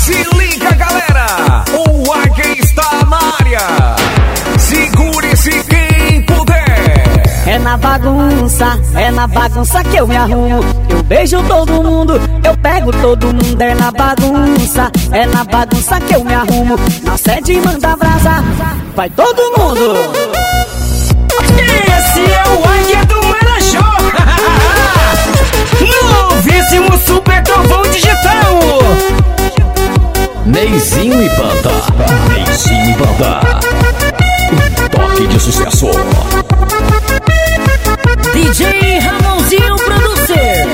Se liga, galera! O Águia está na área! Segure-se quem puder! É na bagunça, é na bagunça que eu me arrumo. Eu beijo todo mundo, eu pego todo mundo. É na bagunça, é na bagunça que eu me arrumo. Na sede manda brasa, vai todo mundo. Esse é o Águia do Marajó! Novíssimo Super Trovão Digital! Neizinho e Banda. Neizinho e Banda. Um toque de sucesso. DJ Ramonzinho Producer.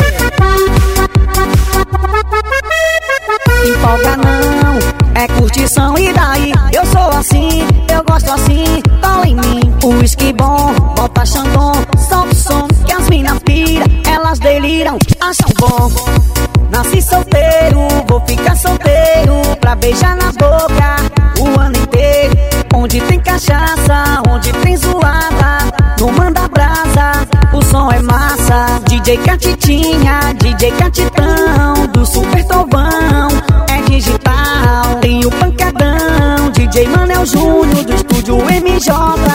Empolga não, é curtição e daí? Eu sou assim, eu gosto assim, cola em mim. Whisky bom, bota o som que as minas pira, elas deliram, acham bom. Nasci solteiro, vou ficar solteiro pra beijar na boca o ano inteiro. Onde tem cachaça, onde tem zoada, não manda brasa, o som é massa. DJ Catitinha, DJ Catitão, do Super Trovão, é digital. Tem o pancadão, DJ Manel Júnior, do estúdio MJ.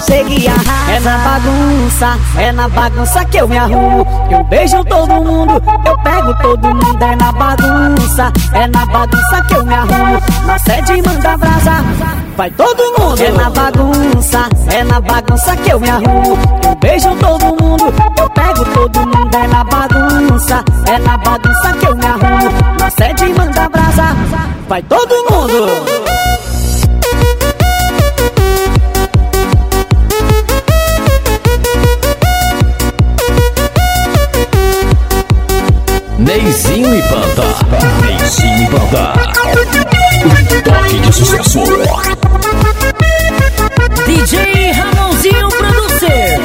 Segui a. É na bagunça, é na bagunça que eu me arrumo. Eu beijo todo mundo, eu pego todo mundo. É na bagunça, é na bagunça que eu me arrumo. Na sede manda brasa, vai todo mundo. É na bagunça, é na bagunça que eu me arrumo. Eu beijo todo mundo, eu pego todo mundo. É na bagunça, é na bagunça que eu me arrumo. Na sede manda brasa, vai todo mundo. Neizinho e Banda. Neizinho e Banda. Um toque de sucesso. DJ Ramonzinho Producer.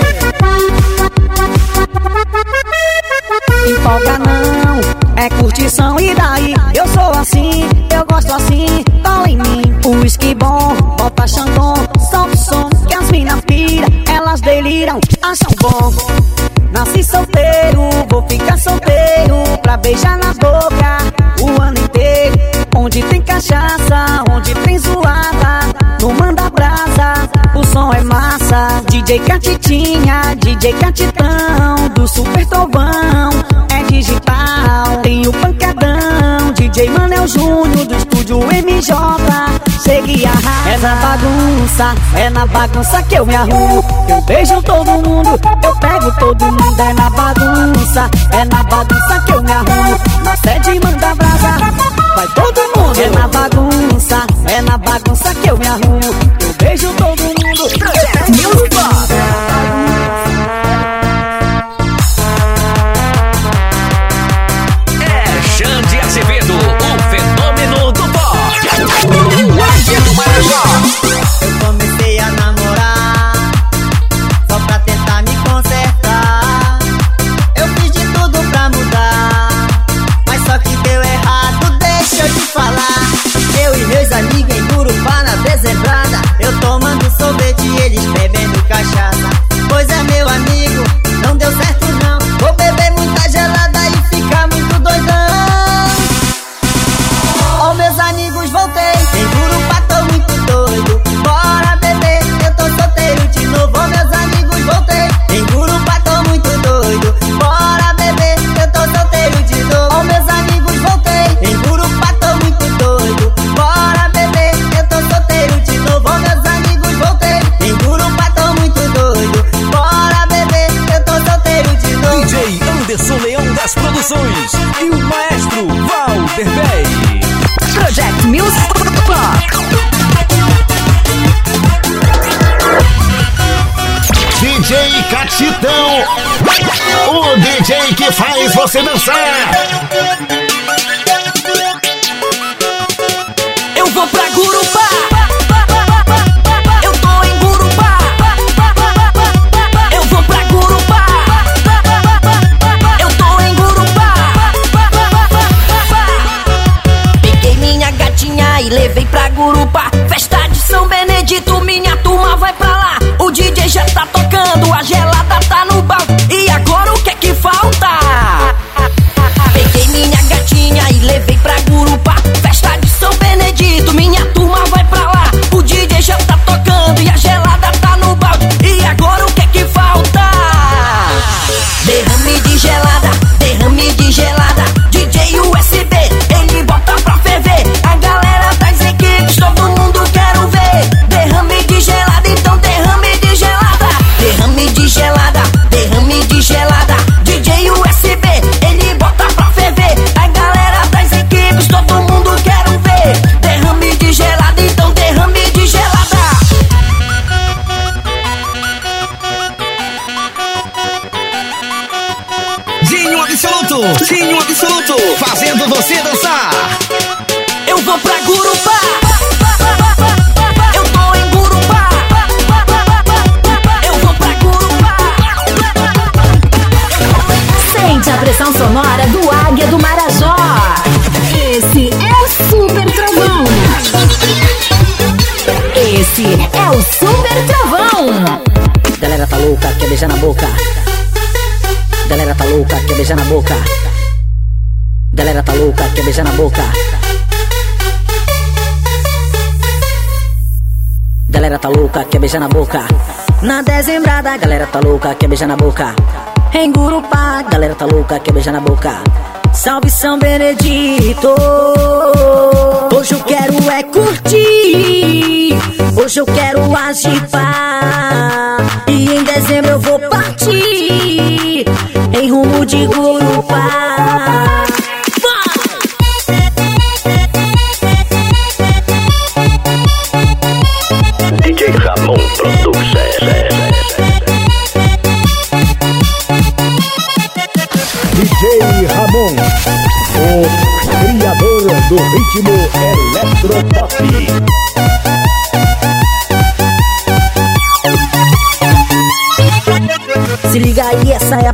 Empolga não, é curtição e daí? Eu sou assim, eu gosto assim, cola em mim. Whisky bom, bota xandão, solta o som que as minas pira, elas deliram, acham bom. Nasci solteiro, vou ficar solteiro pra beijar na boca o ano inteiro. Onde tem cachaça, onde tem zoada, não manda brasa, o som é massa. DJ Catitinha, DJ Catitão, do Super Trovão, É na bagunça, é na bagunça que eu me arrumo. Eu beijo todo mundo, eu pego todo mundo. É na bagunça, é na bagunça que eu me arrumo. Na sede manda brasa, vai todo mundo. É na bagunça, é na bagunça que eu me arrumo. Eu beijo todo mundo. É Catitão, o DJ que faz você dançar. Eu vou pra Gurupá. Beijar na boca. Na dezembrada, galera tá louca, quer beijar na boca. Em Gurupá, galera tá louca, quer beijar na boca. Salve São Benedito. Hoje eu quero é curtir. Hoje eu quero agitar. E em dezembro eu vou partir. Em rumo de Gurupá.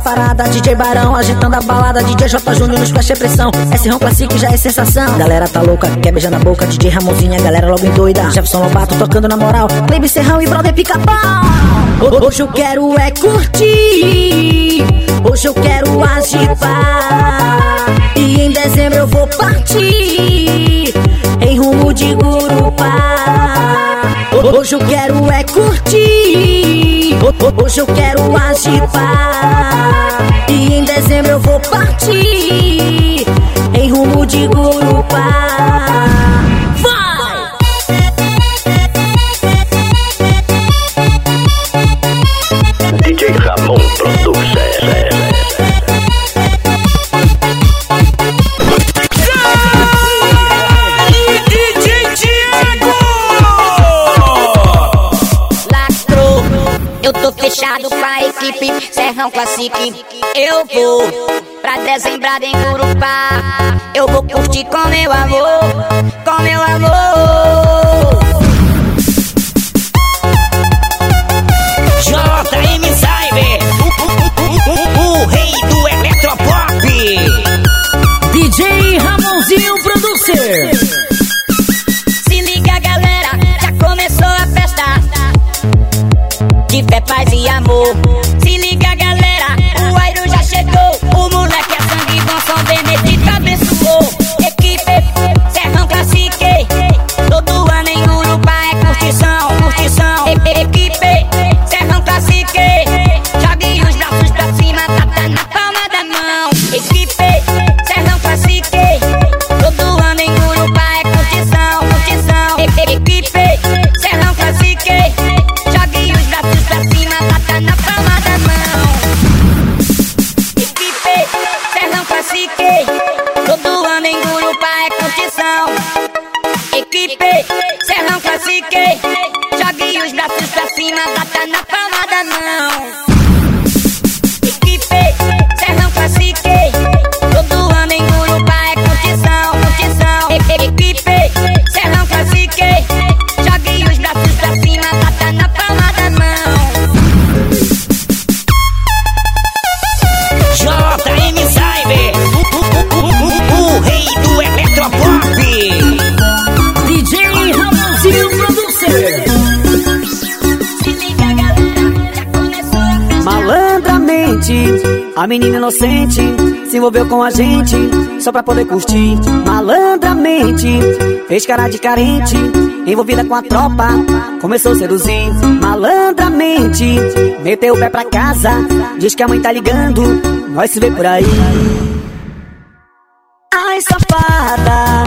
Parada. DJ Barão agitando a balada. DJ J Júnior nos flash é pressão. Esse Rão Classic já é sensação. Galera tá louca, quer beijar na boca. DJ Ramonzinha, galera logo endoida. Jefferson Lobato tocando na moral. Baby Serrão e brother pica-pau. Ho- Hoje eu quero é curtir. Hoje eu quero agitar. E em dezembro eu vou partir. Em rumo de Gurupá. Ho- Hoje eu quero é curtir. Ho- ho- Hoje eu quero agitar. E em dezembro eu vou partir. Em rumo de Gurupá. Fechado com a equipe Serrão Classic. Eu vou pra dezembrada em Urupá. Eu vou curtir com meu amor, com meu amor. Fé, paz e amor. Jogue os braços pra cima, bata na palma da mão. A menina inocente se envolveu com a gente só pra poder curtir. Malandramente, fez cara de carente, envolvida com a tropa, começou a seduzir. Malandramente, meteu o pé pra casa, diz que a mãe tá ligando, nós se vê por aí. Ai, safada,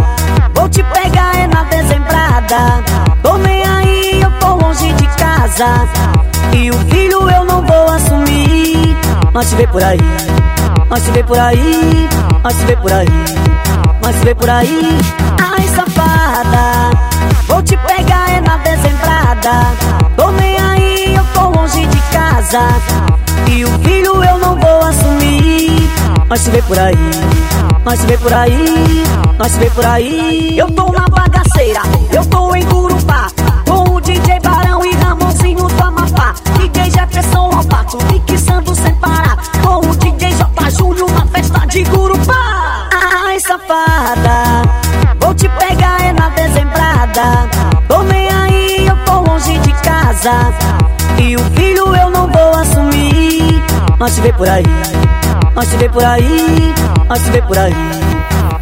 vou te pegar é na dezembrada. Tô nem aí, eu tô longe de casa. E o filho eu não. Nós se vê por aí, nós se vê por aí, nós se vê por aí, nós se vê por aí. Ai, safada, vou te pegar é na desembrada. Tô nem aí, eu tô longe de casa. E o filho eu não vou assumir. Nós se vê por aí, nós se vê por aí, nós se vê por aí. Eu tô na bagaceira, eu tô em guru. casar E o filho eu não vou assumir. Mas se vê por aí Mas se vê por aí Mas se vê por aí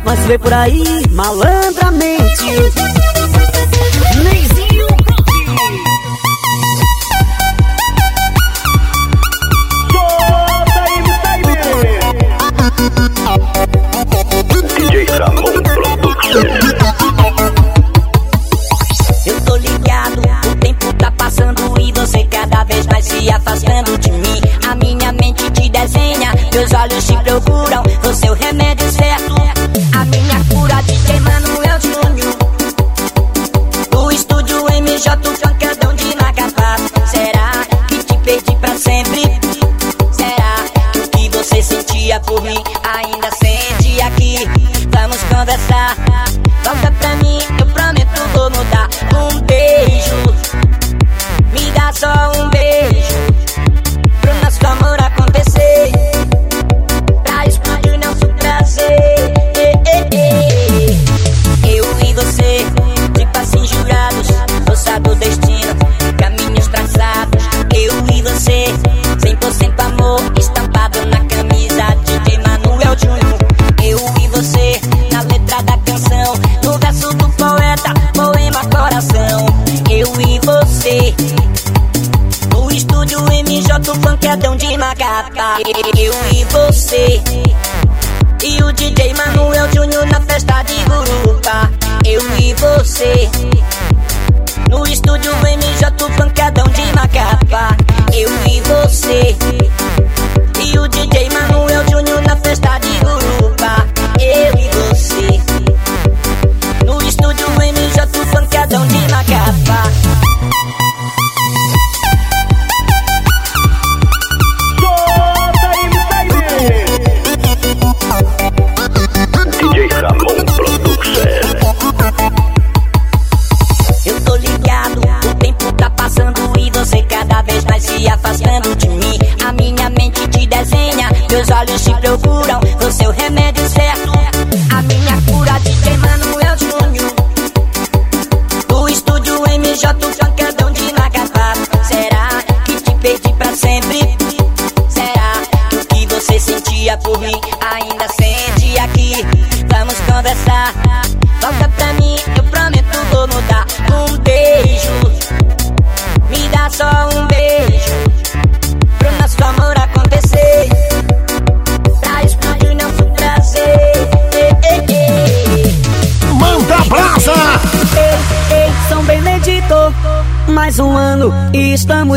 Mas se vê por aí Malandramente. Love that afastando de mim. A minha mente te desenha, meus olhos te procuram.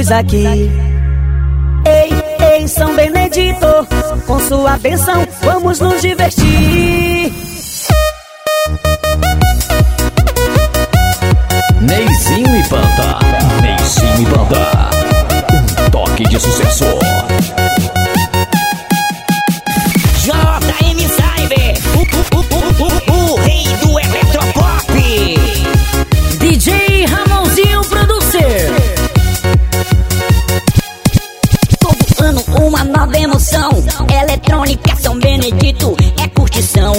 estamos aqui. Ei, ei, São Benedito, com sua bênção vamos nos divertir. Neizinho e Banda, Neizinho e Banda, um toque de sucesso. eletrônica, São Benedito é curtição.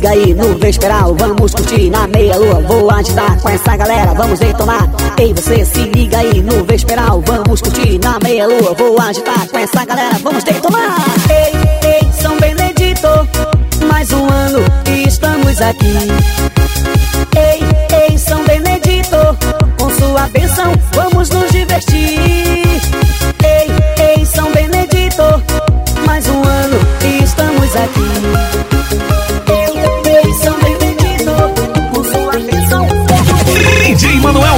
liga aí no Vesperal, vamos curtir na meia-lua. Vou agitar com essa galera, vamos detonar. Ei, você se liga aí no Vesperal, vamos curtir na meia-lua. Vou agitar com essa galera, vamos detonar. Ei, ei, São Benedito, mais um ano e estamos aqui. Ei, ei, São Benedito, com sua bênção, vamos no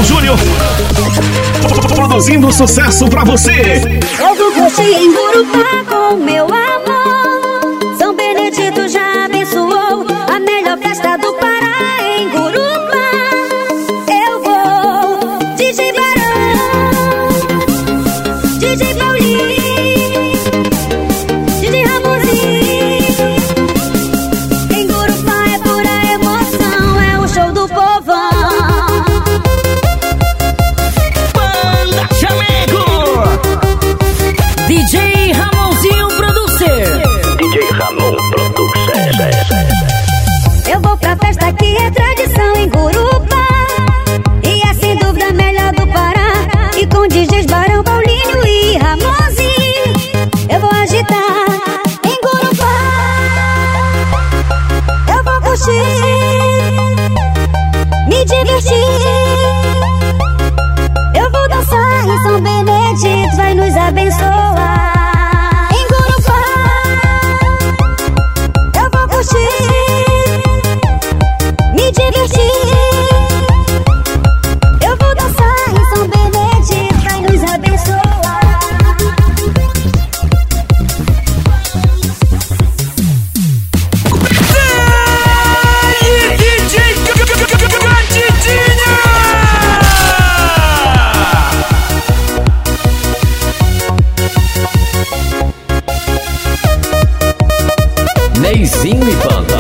Daniel Júnior. Produzindo sucesso pra você. Eu em com meu. Neizinho e Banda.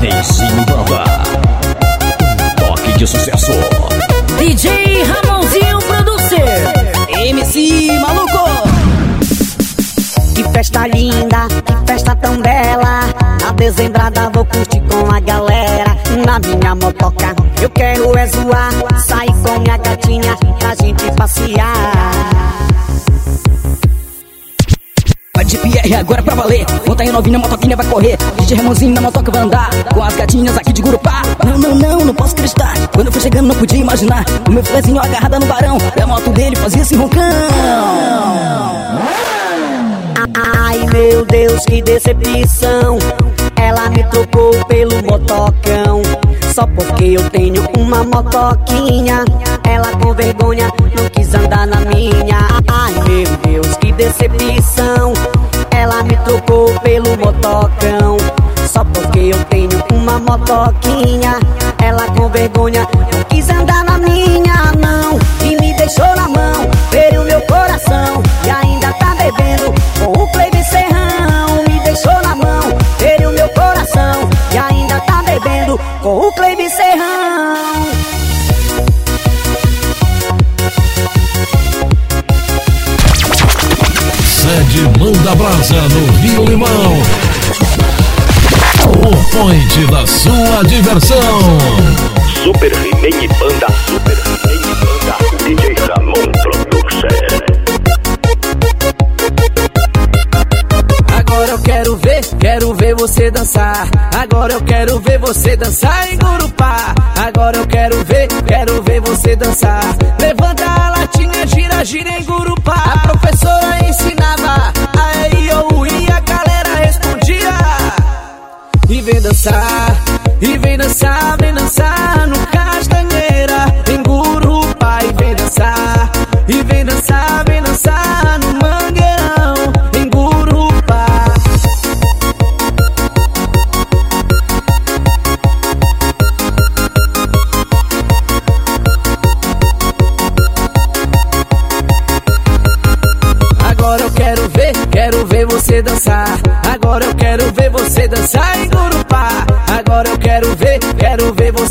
Neizinho e Banda. Toque de sucesso. DJ Ramonzinho Producer. MC Maluco. Que festa linda, que festa tão bela. Na dezembrada vou curtir com a galera. Na minha motoca, eu quero é zoar. Sair com minha gatinha pra gente passear. De Pierre agora pra valer. Monta aí novinha, motoquinha vai correr. DJ Ramonzinho na motoca vai andar. Com as gatinhas aqui de Gurupá. Não, não, não, não posso acreditar. Quando eu fui chegando, não podia imaginar. O meu filezinho agarrada no barão. E a moto dele fazia esse roncão. Ai meu Deus, que decepção. Ela me trocou pelo motocão. Só porque eu tenho uma motoquinha. Ela com vergonha não quis andar na minha. Ai meu Deus, decepção. Ela me trocou pelo motocão. Só porque eu tenho uma motoquinha. Ela com vergonha não quis andar na minha, não. E me deixou na mão, feriu meu coração. E ainda tá bebendo com o Cleibe Serrão. Me deixou na mão, feriu meu coração. E ainda tá bebendo com o Cleibe Serrão. Sede Manda Brasa no Rio Limão. O point da sua diversão. Super He-Man e Banda. Super He-Man e Banda. DJ Ramon Producer. Agora eu quero ver, quero ver você dançar. Agora eu quero ver você dançar em Gurupá. Agora eu quero ver, quero ver você dançar. Levanta a latinha, gira, gira em Gurupá. Vem dançar, e vem dançar, vem dançar no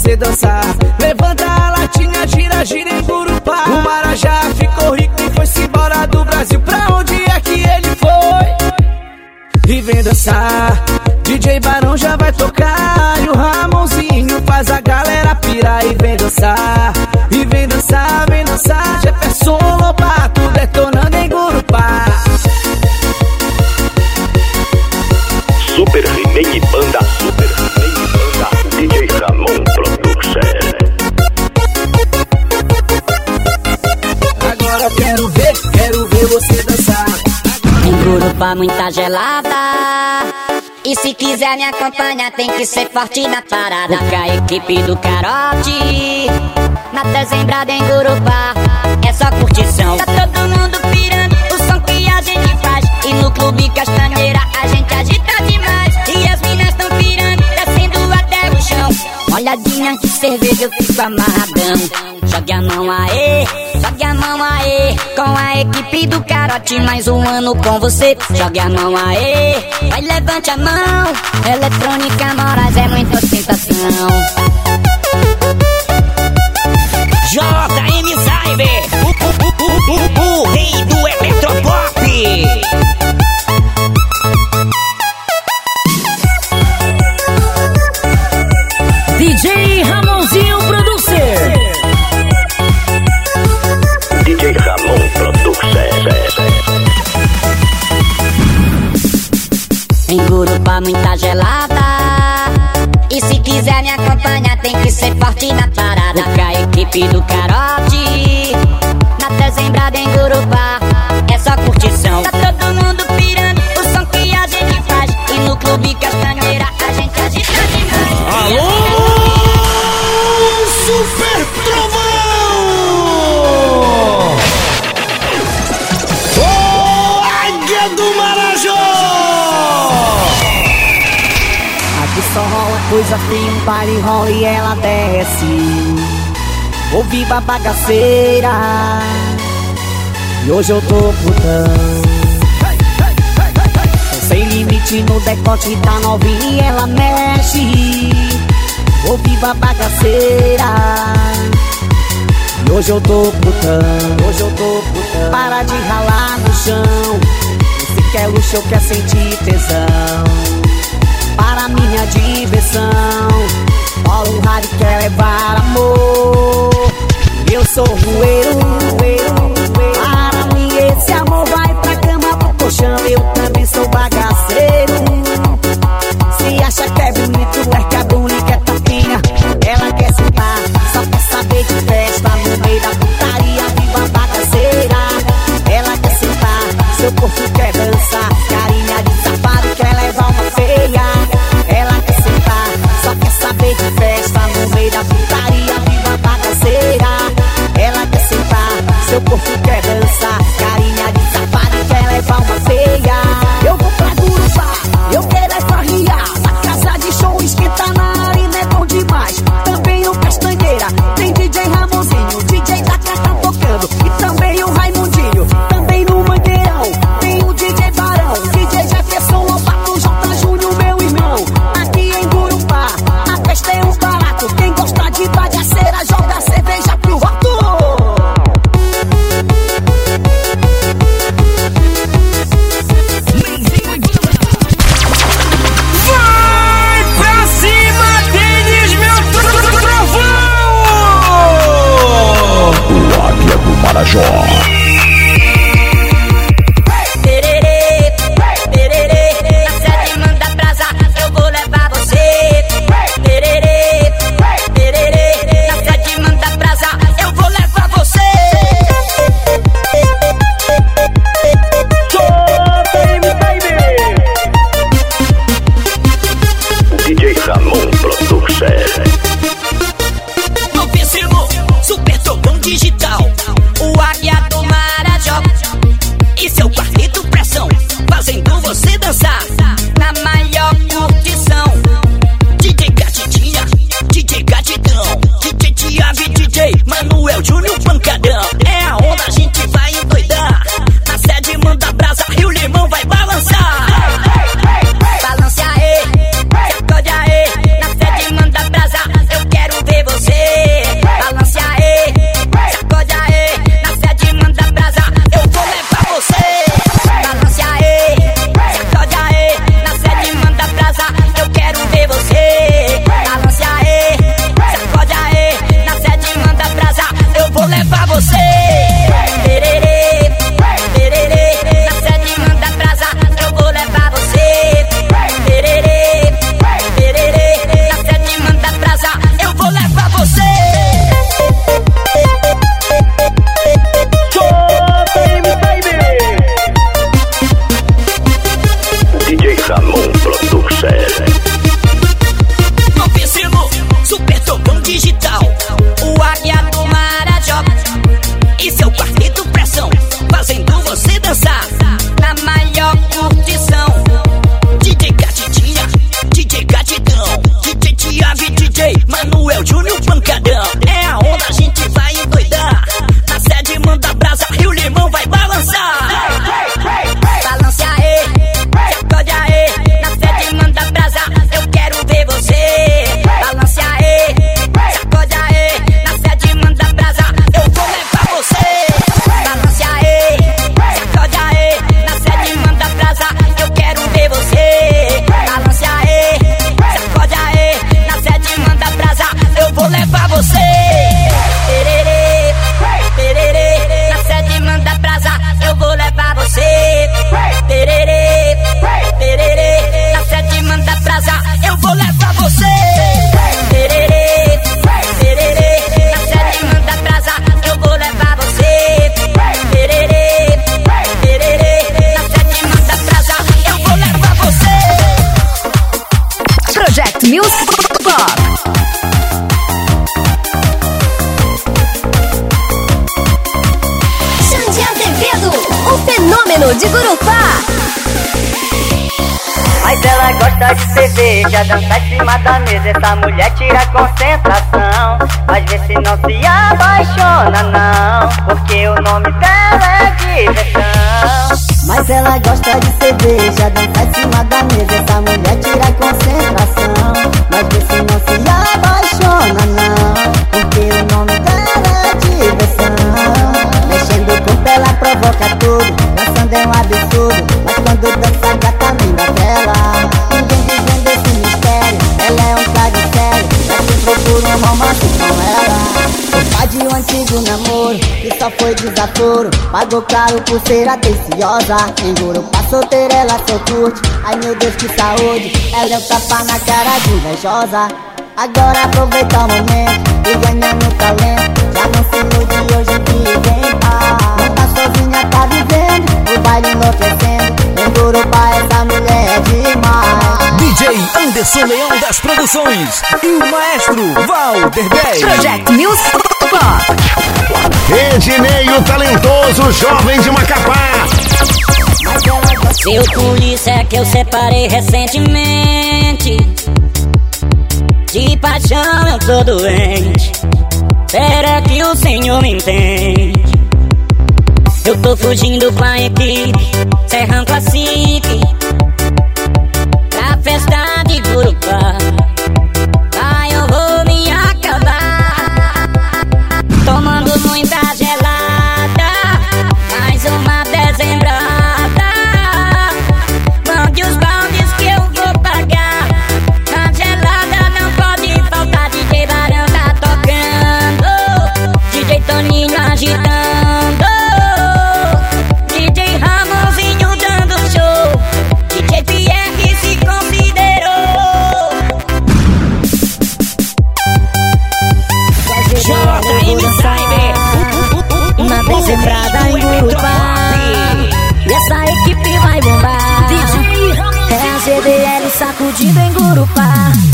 você dançar. Levanta a latinha, gira, gira em Gurupá. O Marajá ficou rico e foi-se embora do Brasil. Pra onde é que ele foi? E vem dançar. DJ Barão já vai tocar. E o Ramonzinho faz a galera pirar. E vem dançar. muita gelada. E se quiser me acompanhar, tem que ser forte na parada. Com a equipe do Carote, na desembrada em Gurupá, é só curtição. Tá todo mundo pirando, o som que a gente faz. E no Clube Castanheira a gente agita demais. Certeza eu fico amarradão. Jogue a mão aí, jogue a mão aí. Com a equipe do Carote, mais um ano com você. Jogue a mão aí, vai levante a mão. Eletrônica Moraes é muita ostentação. JM Cyber, o, o, o, o, o rei do Eletropop. A equipe Viva bagaceira, e hoje eu tô putão. Sem limite no decote da novinha e ela mexe. Viva bagaceira, e hoje eu tô putão. Hoje eu tô putão. Para de ralar no chão, você quer luxo, eu quer sentir tesão para minha diversão. Paulo Harry quer levar sou rueiro. Para mim esse amor vai pra cama pro colchão. Eu também sou bagaceiro. Se acha que é bonito, é a Bruni quer tapinha. Ela quer sentar, só quer saber de festa no meio da putaria. Viva bagaceira. Ela quer sentar, seu corpo Marajó. Dançar em cima da mesa. Essa mulher tira concentração. Mas vê se não se apaixona, não. Porque o nome dela é diversão. Mas ela gosta de cerveja, dançar em cima da mesa. Essa mulher tira concentração. Mas vê se não se apaixona, Um antigo namoro que só foi desaforo. Pagou caro por ser atenciosa. Engoro pra solteira, ela só curte. Ai meu Deus, que saúde. Ela é um tapa na cara de invejosa. Agora aproveita o momento e ganha no talento. Já não se ilude hoje que vem. Não tá sozinha, tá vivendo. O baile enlouquecendo. Engoro pra essa mulher é demais. DJ Anderson Leão das Produções e o maestro Valder 10. Project Music Ednei, o talentoso jovem de Macapá. Seu polícia é que eu separei recentemente. De paixão eu tô doente. Será que o senhor me entende? Eu tô fugindo com a equipe, Serrão Classic.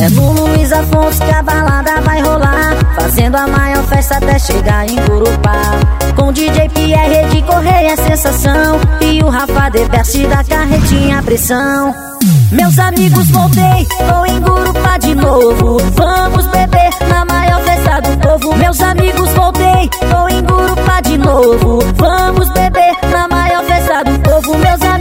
É no Luiz Afonso que a balada vai rolar Fazendo a maior festa até chegar em Gurupá Com DJ Pierre de Correia é sensação E o Rafa de Best da carretinha pressão. Meus amigos, voltei, vou em Gurupá de novo. Vamos beber na maior festa do povo. Meus amigos, voltei, vou em Gurupá de novo. Vamos beber na maior festa do povo. Meus amigos,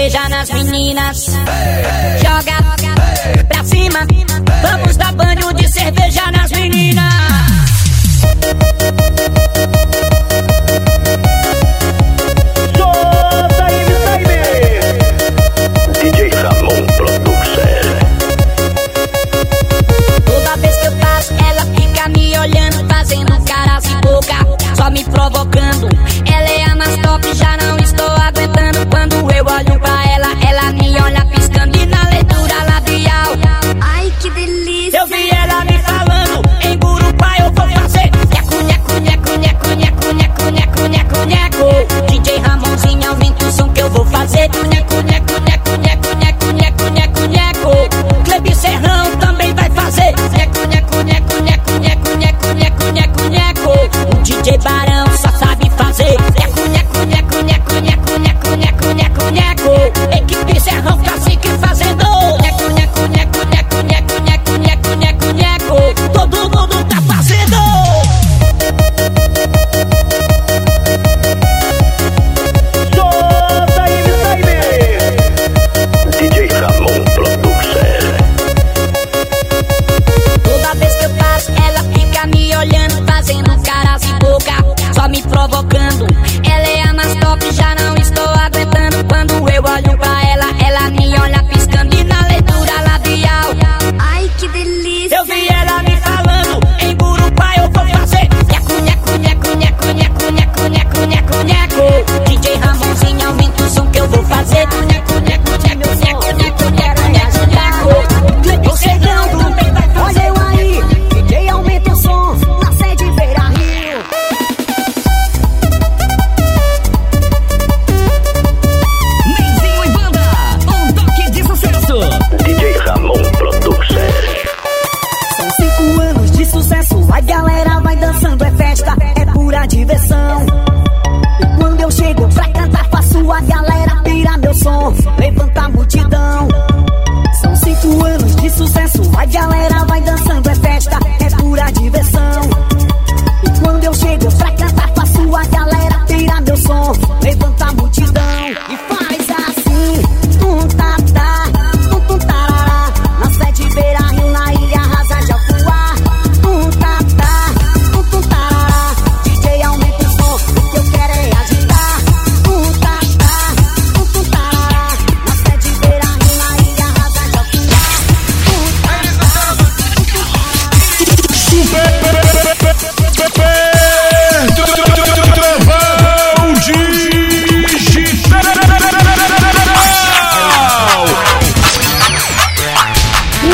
de cerveja nas meninas.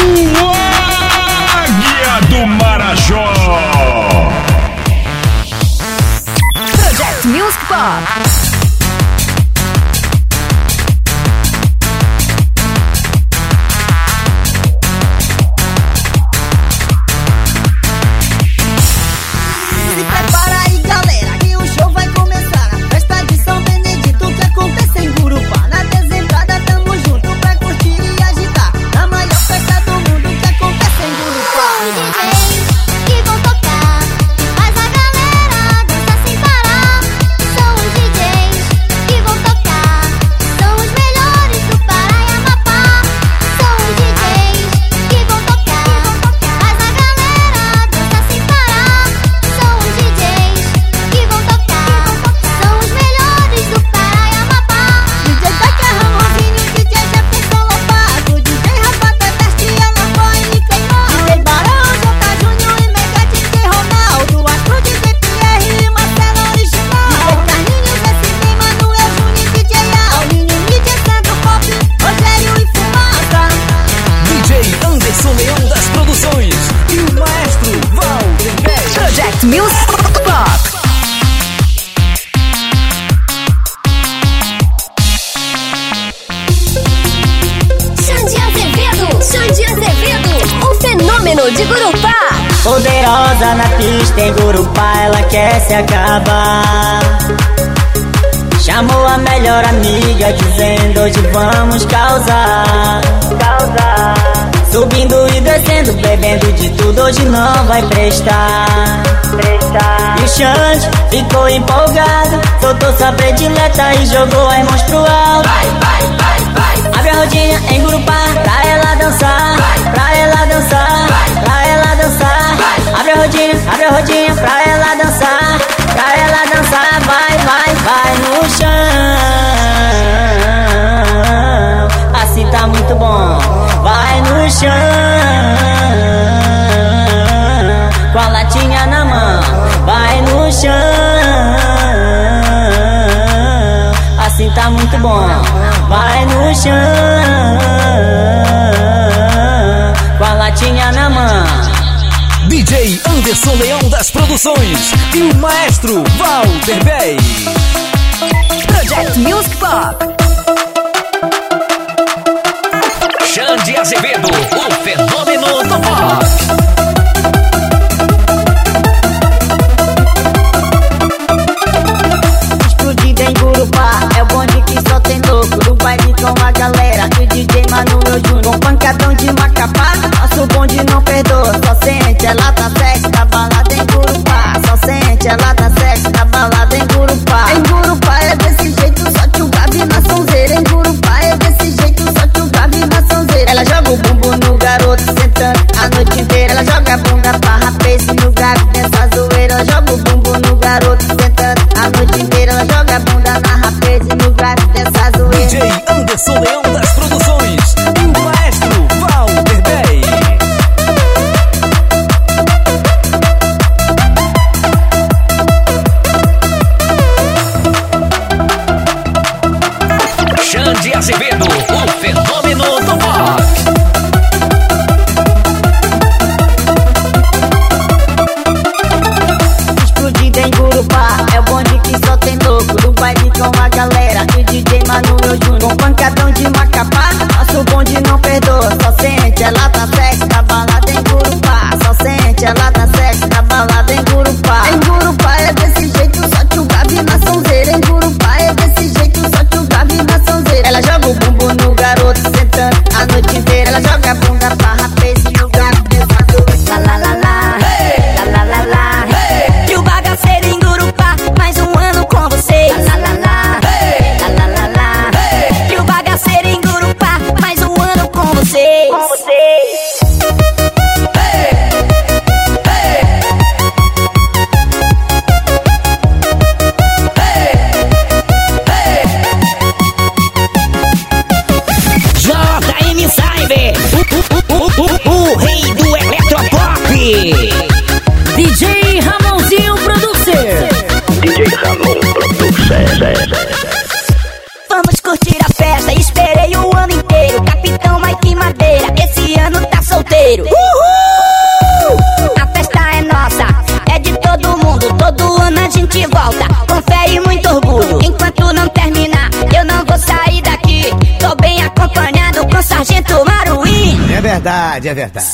o Águia do Marajó. Project Music Pop. gostosa na pista, em Gurupá ela quer se acabar. Chamou a melhor amiga, dizendo hoje vamos causar. causar. Subindo e descendo, bebendo de tudo, hoje não vai prestar. prestar. E o Xande ficou empolgado, soltou sua predileta e jogou as mãos pro alto. Vai, vai, vai, vai. Abre a rodinha em Gurupá, pra ela dançar, vai. pra ela dançar, vai. pra ela rodinha, abre a rodinha pra ela dançar. Pra ela dançar, vai, vai, vai no chão. Assim tá muito bom, vai no chão. Com a latinha na mão, vai no chão. Assim tá muito bom, vai no chão. Com a latinha na mão. DJ Anderson Leão das Produções e o maestro Walter Bey. Project Music Pop. Xande Azevedo. na festa, balada tem culpa. Só sente ela tá verdade, é verdade.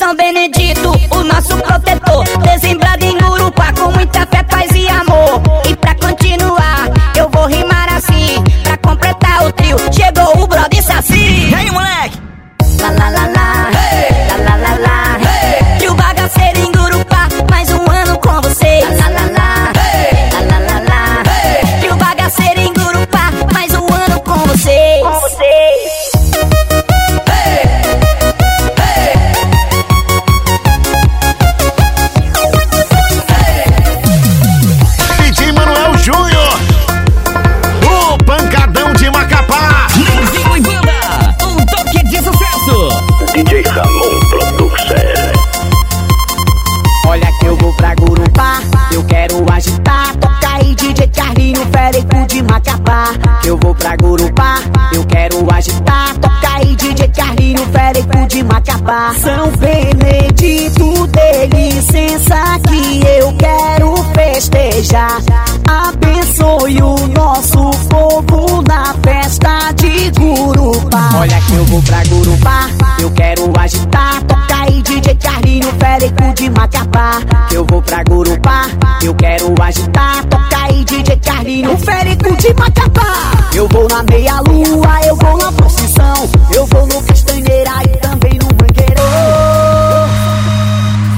e a lua, eu vou na procissão. Eu vou no Castanheira e também no banqueiro.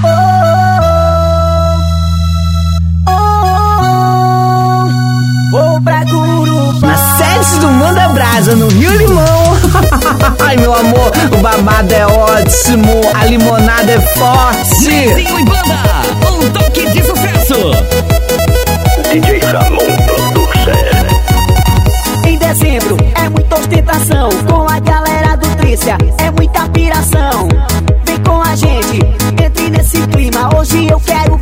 Oh, oh, oh, vou pra Curupá. Na sede do Manda é Brasa, no Rio Limão. Ai, meu amor, o babado é ótimo, a limonada é forte. E banda, um toque de sucesso. DJ Ramon dezembro é muita ostentação. Com a galera do Trícia é muita piração. Vem com a gente, entre nesse clima. Hoje eu quero